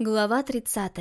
Глава 30.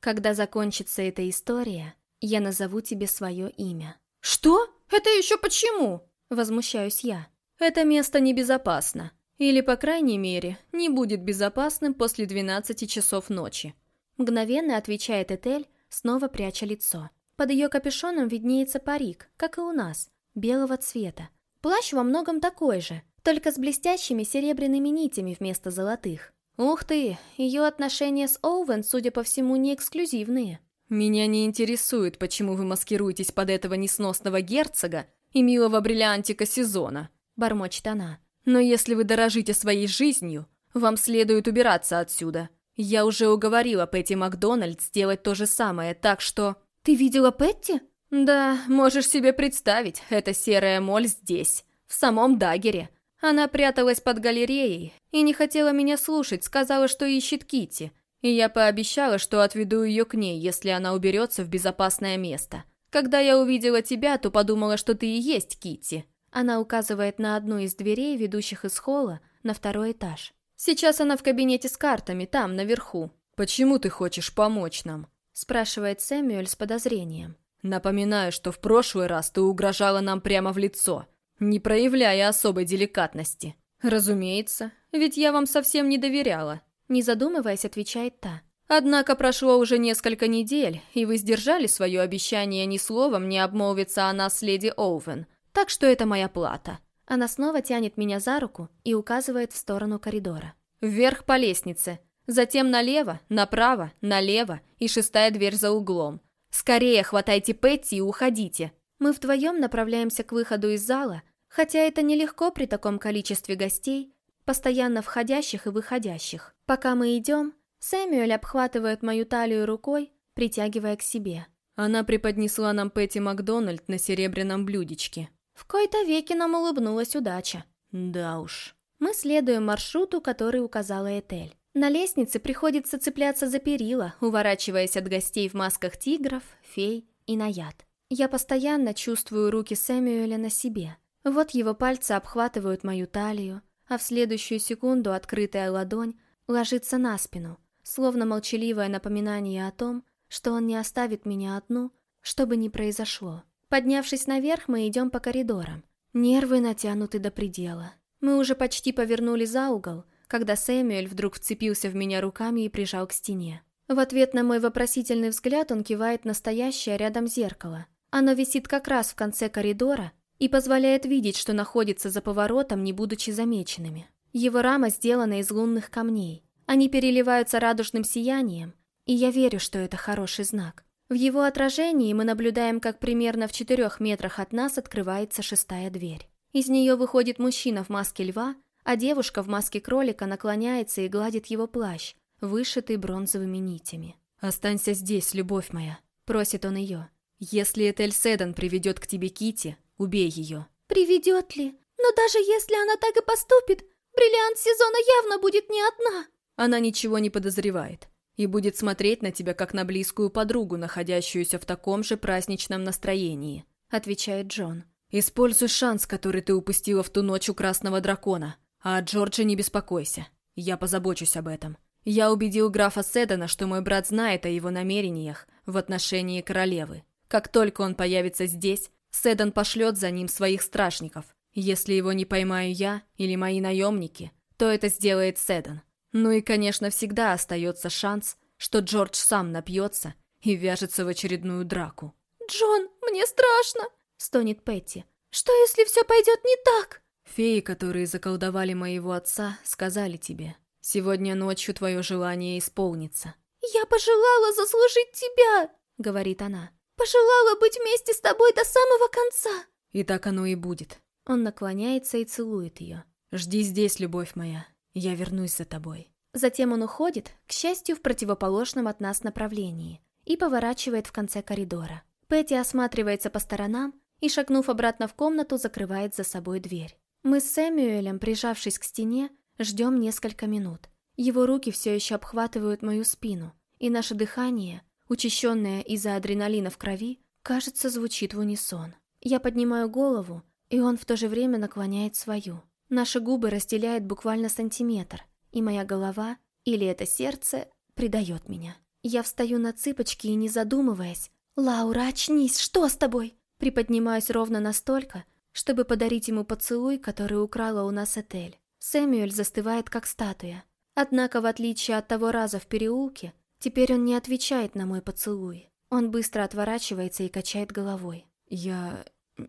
Когда закончится эта история, я назову тебе свое имя. «Что? Это еще почему?» Возмущаюсь я. Это место небезопасно. Или, по крайней мере, не будет безопасным после 12 часов ночи. Мгновенно отвечает Этель, снова пряча лицо. Под ее капюшоном виднеется парик, как и у нас, белого цвета. Плащ во многом такой же, только с блестящими серебряными нитями вместо золотых. Ух ты, ее отношения с Оуэн, судя по всему, не эксклюзивные. Меня не интересует, почему вы маскируетесь под этого несносного герцога и милого бриллиантика сезона, бормочет она. Но если вы дорожите своей жизнью, вам следует убираться отсюда. Я уже уговорила Петти Макдональд сделать то же самое, так что... Ты видела Петти? Да, можешь себе представить, эта серая моль здесь, в самом Дагере. Она пряталась под галереей и не хотела меня слушать, сказала, что ищет Кити. И я пообещала, что отведу ее к ней, если она уберется в безопасное место. Когда я увидела тебя, то подумала, что ты и есть Кити. Она указывает на одну из дверей, ведущих из холла, на второй этаж. Сейчас она в кабинете с картами, там, наверху. Почему ты хочешь помочь нам? Спрашивает Сэмюэль с подозрением. Напоминаю, что в прошлый раз ты угрожала нам прямо в лицо не проявляя особой деликатности. «Разумеется, ведь я вам совсем не доверяла», не задумываясь, отвечает та. «Однако прошло уже несколько недель, и вы сдержали свое обещание ни словом не обмолвиться о нас леди Оуэн, так что это моя плата». Она снова тянет меня за руку и указывает в сторону коридора. «Вверх по лестнице, затем налево, направо, налево и шестая дверь за углом. Скорее хватайте Петти и уходите». Мы вдвоем направляемся к выходу из зала, Хотя это нелегко при таком количестве гостей, постоянно входящих и выходящих. Пока мы идем, Сэмюэль обхватывает мою талию рукой, притягивая к себе. Она преподнесла нам Пэтти Макдональд на серебряном блюдечке. В кои-то веки нам улыбнулась удача. Да уж. Мы следуем маршруту, который указала Этель. На лестнице приходится цепляться за перила, уворачиваясь от гостей в масках тигров, фей и наяд. Я постоянно чувствую руки Сэмюэля на себе. Вот его пальцы обхватывают мою талию, а в следующую секунду открытая ладонь ложится на спину, словно молчаливое напоминание о том, что он не оставит меня одну, что бы ни произошло. Поднявшись наверх, мы идем по коридорам. Нервы натянуты до предела. Мы уже почти повернули за угол, когда Сэмюэль вдруг вцепился в меня руками и прижал к стене. В ответ на мой вопросительный взгляд он кивает настоящее рядом зеркало. Оно висит как раз в конце коридора, и позволяет видеть, что находится за поворотом, не будучи замеченными. Его рама сделана из лунных камней. Они переливаются радужным сиянием, и я верю, что это хороший знак. В его отражении мы наблюдаем, как примерно в четырех метрах от нас открывается шестая дверь. Из нее выходит мужчина в маске льва, а девушка в маске кролика наклоняется и гладит его плащ, вышитый бронзовыми нитями. «Останься здесь, любовь моя», — просит он ее. «Если Этель Седан приведет к тебе Кити, Убей ее. Приведет ли? Но даже если она так и поступит, бриллиант сезона явно будет не одна. Она ничего не подозревает и будет смотреть на тебя как на близкую подругу, находящуюся в таком же праздничном настроении, отвечает Джон. Используй шанс, который ты упустила в ту ночь у Красного Дракона. А о Джордже не беспокойся. Я позабочусь об этом. Я убедил графа Седана, что мой брат знает о его намерениях в отношении королевы. Как только он появится здесь, Седан пошлет за ним своих стражников. Если его не поймаю я или мои наемники, то это сделает Седан. Ну и, конечно, всегда остается шанс, что Джордж сам напьется и вяжется в очередную драку. «Джон, мне страшно!» — стонет Петти. «Что, если все пойдет не так?» «Феи, которые заколдовали моего отца, сказали тебе, сегодня ночью твое желание исполнится». «Я пожелала заслужить тебя!» — говорит она. Пожелала быть вместе с тобой до самого конца. И так оно и будет. Он наклоняется и целует ее. Жди здесь, любовь моя. Я вернусь за тобой. Затем он уходит, к счастью, в противоположном от нас направлении, и поворачивает в конце коридора. Петти осматривается по сторонам и, шагнув обратно в комнату, закрывает за собой дверь. Мы с Сэмюэлем, прижавшись к стене, ждем несколько минут. Его руки все еще обхватывают мою спину, и наше дыхание учащенная из-за адреналина в крови, кажется, звучит в унисон. Я поднимаю голову, и он в то же время наклоняет свою. Наши губы разделяет буквально сантиметр, и моя голова, или это сердце, предает меня. Я встаю на цыпочки и, не задумываясь, «Лаура, очнись, что с тобой?» Приподнимаюсь ровно настолько, чтобы подарить ему поцелуй, который украла у нас Этель. Сэмюэль застывает, как статуя. Однако, в отличие от того раза в переулке, теперь он не отвечает на мой поцелуй. Он быстро отворачивается и качает головой. «Я...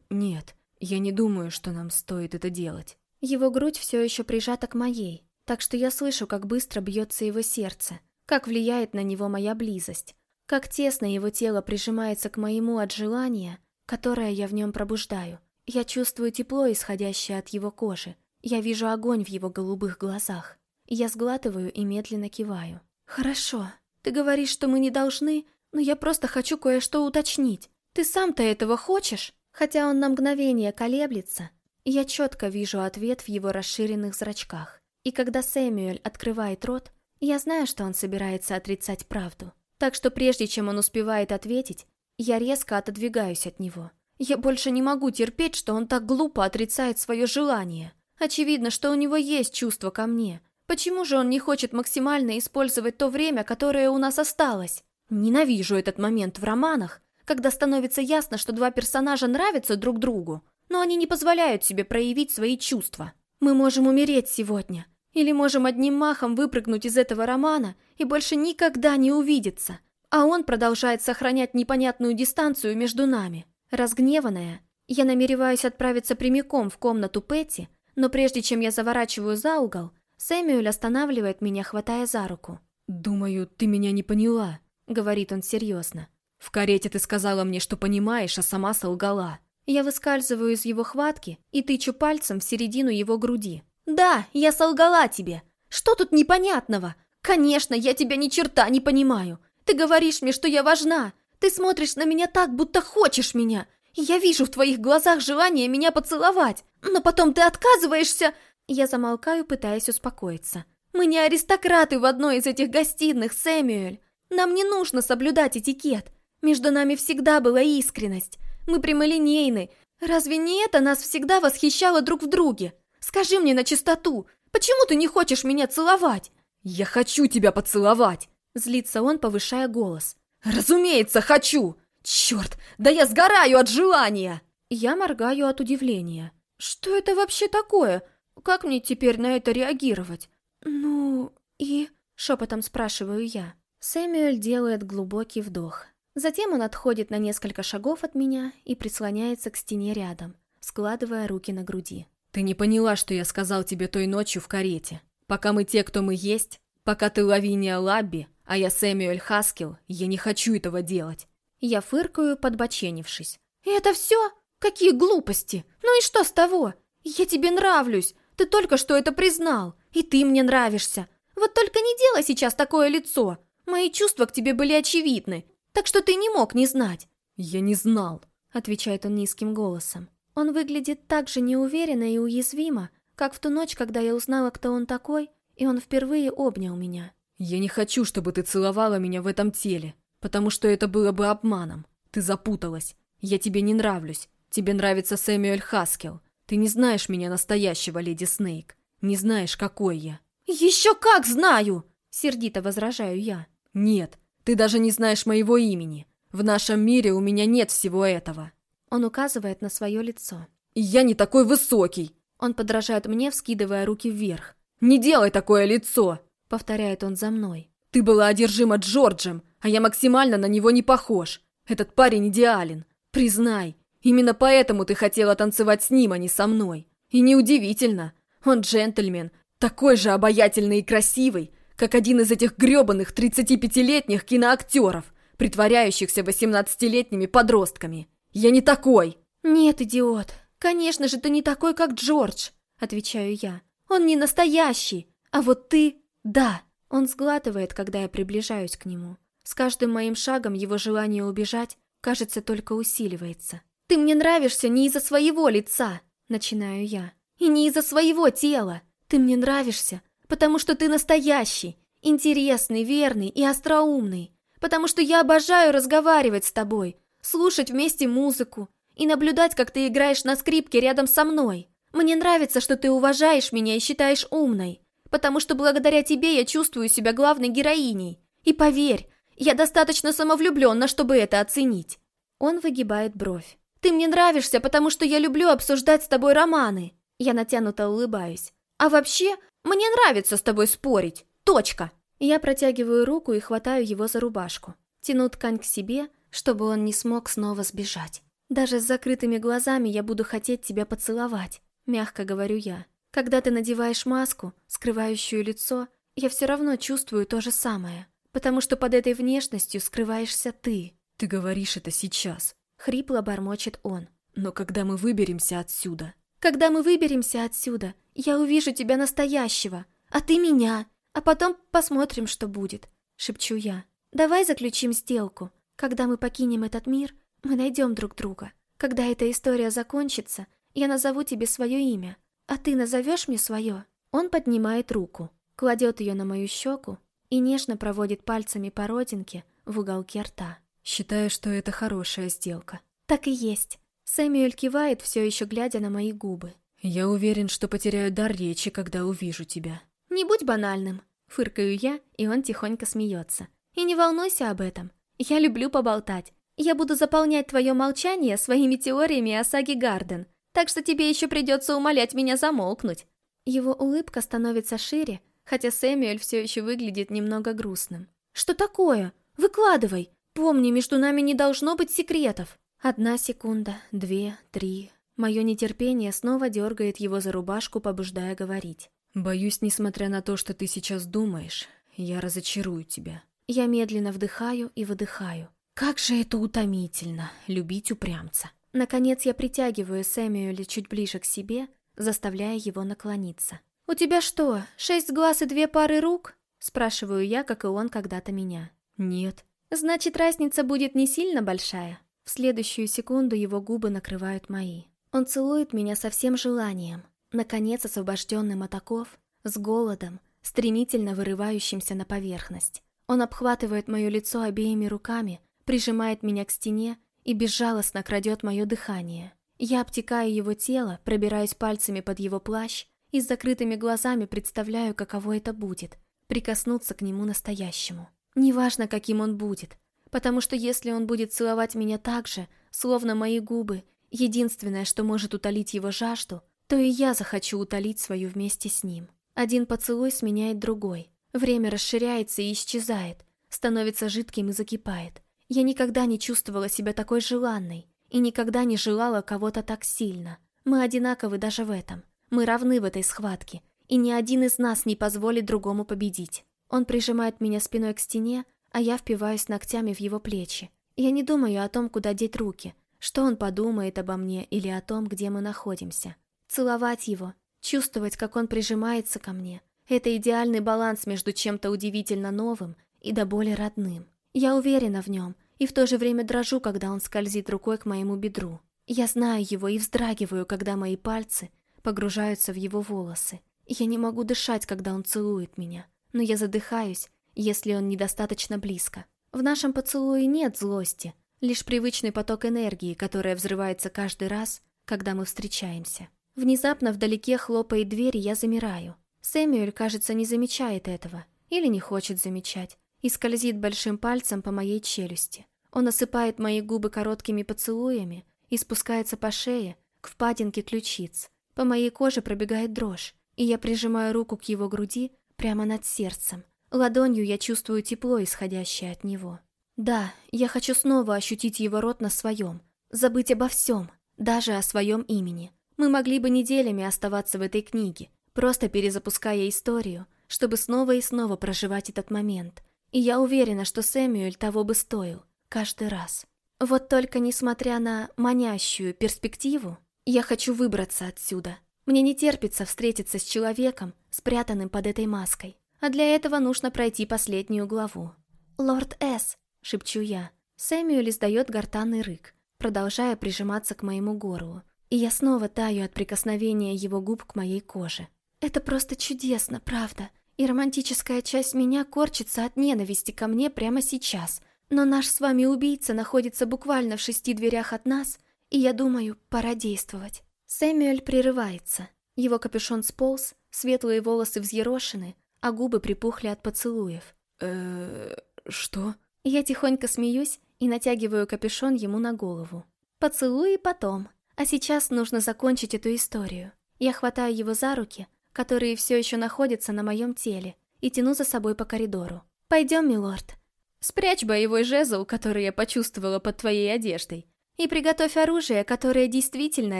нет, я не думаю, что нам стоит это делать». Его грудь все еще прижата к моей, так что я слышу, как быстро бьется его сердце, как влияет на него моя близость, как тесно его тело прижимается к моему от желания, которое я в нем пробуждаю. Я чувствую тепло, исходящее от его кожи. Я вижу огонь в его голубых глазах. Я сглатываю и медленно киваю. «Хорошо. Ты говоришь, что мы не должны, но я просто хочу кое-что уточнить. Ты сам-то этого хочешь?» Хотя он на мгновение колеблется, я четко вижу ответ в его расширенных зрачках. И когда Сэмюэль открывает рот, я знаю, что он собирается отрицать правду. Так что прежде чем он успевает ответить, я резко отодвигаюсь от него. Я больше не могу терпеть, что он так глупо отрицает свое желание. Очевидно, что у него есть чувство ко мне. Почему же он не хочет максимально использовать то время, которое у нас осталось? Ненавижу этот момент в романах, когда становится ясно, что два персонажа нравятся друг другу, но они не позволяют себе проявить свои чувства. Мы можем умереть сегодня, или можем одним махом выпрыгнуть из этого романа и больше никогда не увидеться. А он продолжает сохранять непонятную дистанцию между нами. Разгневанная, я намереваюсь отправиться прямиком в комнату Петти, но прежде чем я заворачиваю за угол, Сэмюэль останавливает меня, хватая за руку. «Думаю, ты меня не поняла», — говорит он серьезно. «В карете ты сказала мне, что понимаешь, а сама солгала». Я выскальзываю из его хватки и тычу пальцем в середину его груди. «Да, я солгала тебе. Что тут непонятного? Конечно, я тебя ни черта не понимаю. Ты говоришь мне, что я важна. Ты смотришь на меня так, будто хочешь меня. Я вижу в твоих глазах желание меня поцеловать, но потом ты отказываешься...» Я замолкаю, пытаясь успокоиться. «Мы не аристократы в одной из этих гостиных, Сэмюэль. Нам не нужно соблюдать этикет. Между нами всегда была искренность. Мы прямолинейны. Разве не это нас всегда восхищало друг в друге? Скажи мне на чистоту, почему ты не хочешь меня целовать?» «Я хочу тебя поцеловать!» Злится он, повышая голос. «Разумеется, хочу! Черт, да я сгораю от желания!» Я моргаю от удивления. «Что это вообще такое? Как мне теперь на это реагировать?» «Ну, и...» — шепотом спрашиваю я. Сэмюэль делает глубокий вдох. Затем он отходит на несколько шагов от меня и прислоняется к стене рядом, складывая руки на груди. «Ты не поняла, что я сказал тебе той ночью в карете. Пока мы те, кто мы есть, пока ты Лавиния Лабби, а я Сэмюэль Хаскел, я не хочу этого делать. Я фыркаю, подбоченившись. «Это все? Какие глупости! Ну и что с того? Я тебе нравлюсь, ты только что это признал, и ты мне нравишься. Вот только не делай сейчас такое лицо. Мои чувства к тебе были очевидны, так что ты не мог не знать». «Я не знал», — отвечает он низким голосом. Он выглядит так же неуверенно и уязвимо, как в ту ночь, когда я узнала, кто он такой, и он впервые обнял меня. «Я не хочу, чтобы ты целовала меня в этом теле потому что это было бы обманом. Ты запуталась. Я тебе не нравлюсь. Тебе нравится Сэмюэль Хаскел. Ты не знаешь меня настоящего, леди Снейк. Не знаешь, какой я». «Еще как знаю!» — сердито возражаю я. «Нет, ты даже не знаешь моего имени. В нашем мире у меня нет всего этого». Он указывает на свое лицо. «И я не такой высокий!» Он подражает мне, вскидывая руки вверх. «Не делай такое лицо!» — повторяет он за мной. «Ты была одержима Джорджем, а я максимально на него не похож. Этот парень идеален. Признай, именно поэтому ты хотела танцевать с ним, а не со мной. И неудивительно. Он джентльмен, такой же обаятельный и красивый, как один из этих грёбаных 35-летних киноактеров, притворяющихся 18-летними подростками. Я не такой. Нет, идиот. Конечно же, ты не такой, как Джордж, отвечаю я. Он не настоящий. А вот ты – да. Он сглатывает, когда я приближаюсь к нему. С каждым моим шагом его желание убежать, кажется, только усиливается. «Ты мне нравишься не из-за своего лица!» — начинаю я. «И не из-за своего тела! Ты мне нравишься, потому что ты настоящий, интересный, верный и остроумный, потому что я обожаю разговаривать с тобой, слушать вместе музыку и наблюдать, как ты играешь на скрипке рядом со мной. Мне нравится, что ты уважаешь меня и считаешь умной, потому что благодаря тебе я чувствую себя главной героиней, И поверь, я достаточно самовлюбленна, чтобы это оценить. Он выгибает бровь. Ты мне нравишься, потому что я люблю обсуждать с тобой романы. Я натянуто улыбаюсь. А вообще, мне нравится с тобой спорить. Точка. Я протягиваю руку и хватаю его за рубашку. Тяну ткань к себе, чтобы он не смог снова сбежать. Даже с закрытыми глазами я буду хотеть тебя поцеловать, мягко говорю я. Когда ты надеваешь маску, скрывающую лицо, я все равно чувствую то же самое, потому что под этой внешностью скрываешься ты. Ты говоришь это сейчас. Хрипло бормочет он. Но когда мы выберемся отсюда? Когда мы выберемся отсюда, я увижу тебя настоящего, а ты меня, а потом посмотрим, что будет, шепчу я. Давай заключим сделку. Когда мы покинем этот мир, мы найдем друг друга. Когда эта история закончится, я назову тебе свое имя, а ты назовешь мне свое. Он поднимает руку, кладет ее на мою щеку и нежно проводит пальцами по родинке в уголке рта. Считаю, что это хорошая сделка. Так и есть. Сэмюэль кивает, все еще глядя на мои губы. Я уверен, что потеряю дар речи, когда увижу тебя. Не будь банальным. Фыркаю я, и он тихонько смеется. И не волнуйся об этом. Я люблю поболтать. Я буду заполнять твое молчание своими теориями о саге Гарден, так что тебе еще придется умолять меня замолкнуть. Его улыбка становится шире, хотя Сэмюэль все еще выглядит немного грустным. Что такое? Выкладывай. Помни, между нами не должно быть секретов. Одна секунда, две, три. Мое нетерпение снова дергает его за рубашку, побуждая говорить. Боюсь, несмотря на то, что ты сейчас думаешь, я разочарую тебя. Я медленно вдыхаю и выдыхаю. Как же это утомительно, любить упрямца. Наконец я притягиваю Сэмюэля чуть ближе к себе, заставляя его наклониться. «У тебя что, шесть глаз и две пары рук?» Спрашиваю я, как и он когда-то меня. «Нет». «Значит, разница будет не сильно большая?» В следующую секунду его губы накрывают мои. Он целует меня со всем желанием, наконец освобожденным от оков, с голодом, стремительно вырывающимся на поверхность. Он обхватывает мое лицо обеими руками, прижимает меня к стене и безжалостно крадет мое дыхание. Я обтекаю его тело, пробираюсь пальцами под его плащ и с закрытыми глазами представляю, каково это будет — прикоснуться к нему настоящему. Неважно, каким он будет, потому что если он будет целовать меня так же, словно мои губы, единственное, что может утолить его жажду, то и я захочу утолить свою вместе с ним. Один поцелуй сменяет другой. Время расширяется и исчезает, становится жидким и закипает. Я никогда не чувствовала себя такой желанной и никогда не желала кого-то так сильно. Мы одинаковы даже в этом. Мы равны в этой схватке, и ни один из нас не позволит другому победить. Он прижимает меня спиной к стене, а я впиваюсь ногтями в его плечи. Я не думаю о том, куда деть руки, что он подумает обо мне или о том, где мы находимся. Целовать его, чувствовать, как он прижимается ко мне — это идеальный баланс между чем-то удивительно новым и до боли родным. Я уверена в нем и в то же время дрожу, когда он скользит рукой к моему бедру. Я знаю его и вздрагиваю, когда мои пальцы погружаются в его волосы. Я не могу дышать, когда он целует меня, но я задыхаюсь, если он недостаточно близко. В нашем поцелуе нет злости, лишь привычный поток энергии, которая взрывается каждый раз, когда мы встречаемся. Внезапно вдалеке хлопает дверь, и я замираю. Сэмюэль, кажется, не замечает этого. Или не хочет замечать и скользит большим пальцем по моей челюсти. Он осыпает мои губы короткими поцелуями и спускается по шее, к впадинке ключиц. По моей коже пробегает дрожь, и я прижимаю руку к его груди прямо над сердцем. Ладонью я чувствую тепло, исходящее от него. Да, я хочу снова ощутить его рот на своем, забыть обо всем, даже о своем имени. Мы могли бы неделями оставаться в этой книге, просто перезапуская историю, чтобы снова и снова проживать этот момент, и я уверена, что Сэмюэль того бы стоил. Каждый раз. Вот только несмотря на манящую перспективу, я хочу выбраться отсюда. Мне не терпится встретиться с человеком, спрятанным под этой маской. А для этого нужно пройти последнюю главу. «Лорд С», — шепчу я. Сэмюэль издает гортанный рык, продолжая прижиматься к моему горлу. И я снова таю от прикосновения его губ к моей коже. Это просто чудесно, правда и романтическая часть меня корчится от ненависти ко мне прямо сейчас. Но наш с вами убийца находится буквально в шести дверях от нас, и я думаю, пора действовать. Сэмюэль прерывается. Его капюшон сполз, светлые волосы взъерошены, а губы припухли от поцелуев. э Что? Я тихонько смеюсь и натягиваю капюшон ему на голову. Поцелуй потом. А сейчас нужно закончить эту историю. Я хватаю его за руки, которые все еще находятся на моем теле, и тяну за собой по коридору. «Пойдем, милорд. Спрячь боевой жезл, который я почувствовала под твоей одеждой, и приготовь оружие, которое действительно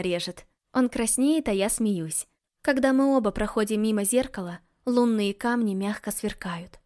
режет». Он краснеет, а я смеюсь. Когда мы оба проходим мимо зеркала, лунные камни мягко сверкают.